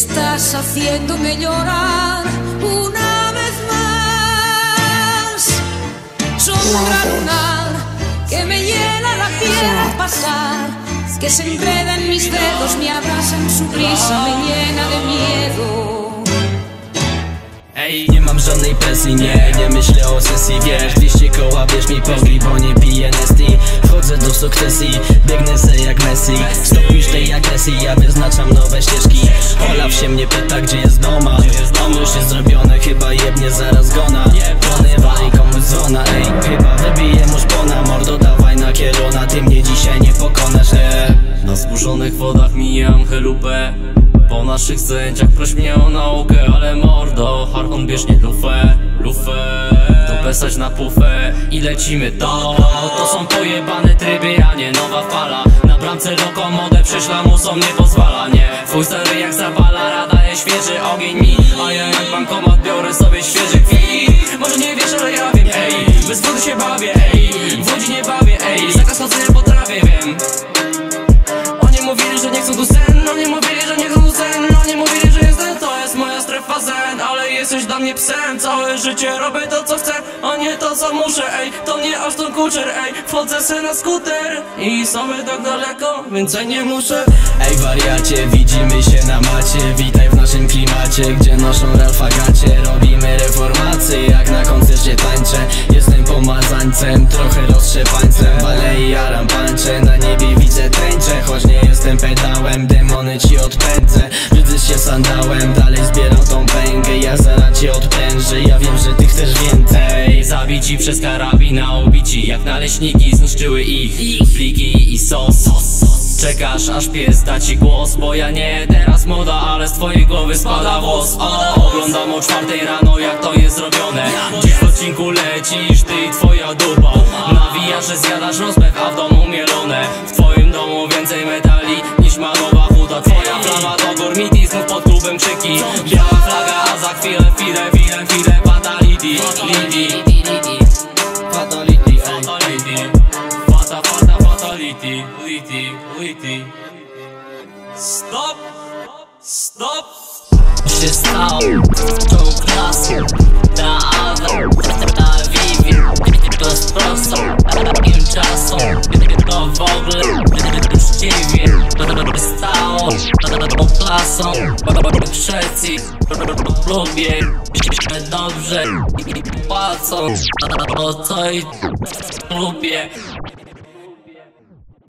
Estás haciéndome llorar una vez más. Sombra lunar que me hiela la piel al pasar, que se enreda en mis dedos, me abraza en su brisa, me llena de miedo. Ej, nie mam żadnej presji, nie, nie myślę o sesji Wiesz, 200 koła, bierz mi pogli, bo nie piję Nesti Wchodzę do sukcesji, biegnę se jak Messi Stopisz tej agresji, ja wyznaczam nowe się mnie pyta, gdzie jest doma? On już jest zrobione, chyba jebnie zaraz gona. Ponywa i komuś dzwona, ej, chyba wybiję mu szpona. Mordo, dawaj na kieruna, ty mnie dzisiaj nie pokonasz, nie Na zburzonych wodach mijam chelupę. Po naszych zdjęciach proś mnie o naukę Ale mordo, Harkon bierz nie lufę Lufę. Dupę stać na pufę I lecimy to. To są pojebane tryby, a nie nowa fala bramce lokomodę przysz lamusom nie pozwala Nie, twój stary jak zawala Rada jest świeży ogień mi. A ja jak bankomat biorę sobie świeży kwit. Może nie wiesz, ale ja wiem, ej Bez wody się bawię, ej mnie psem Całe życie robię to co chcę A nie to co muszę, ej To nie aż to kuczer, ej. Wchodzę se na skuter I sobie tak daleko Więcej nie muszę. Ej wariacie, widzimy się na macie. Witaj w naszym klimacie Gdzie noszą Ralfa gacie. Robimy reformacje Jak na koncercie tańczę. Jestem pomazańcem Trochę roztrzepańcem Walę i jaram pancze Na niebie widzę tęczę Choć nie jestem pedałem Demony ci odpędzę. Widzę się sandałem cię odprężę Ja wiem, że ty chcesz więcej. Zabici przez karabina Ubici jak naleśniki Zniszczyły ich Fliki i sos. Czekasz aż pies da ci głos Bo ja nie teraz moda, ale z twojej głowy spada włos. Oglądam o czwartej rano jak to jest zrobione. Dziś w odcinku lecisz ty i twoja dupa. Nawijasz, że zjadasz rozpech, a w domu mielone. W twoim domu więcej metali niż ma nowa huta Twoja flaga to gormiti, znów pod klubem krzyki. Biała flaga, lady, lady. Fatality, fatality. Fata, fata, fatality. Lady, lady. Stop, stop. Się tą klasą Na Awę, na Vivi. To z prosą, takim czasą To w ogóle już nie wiem klasą. Wszyscy lubię Dobrze i płacą. To co i lubię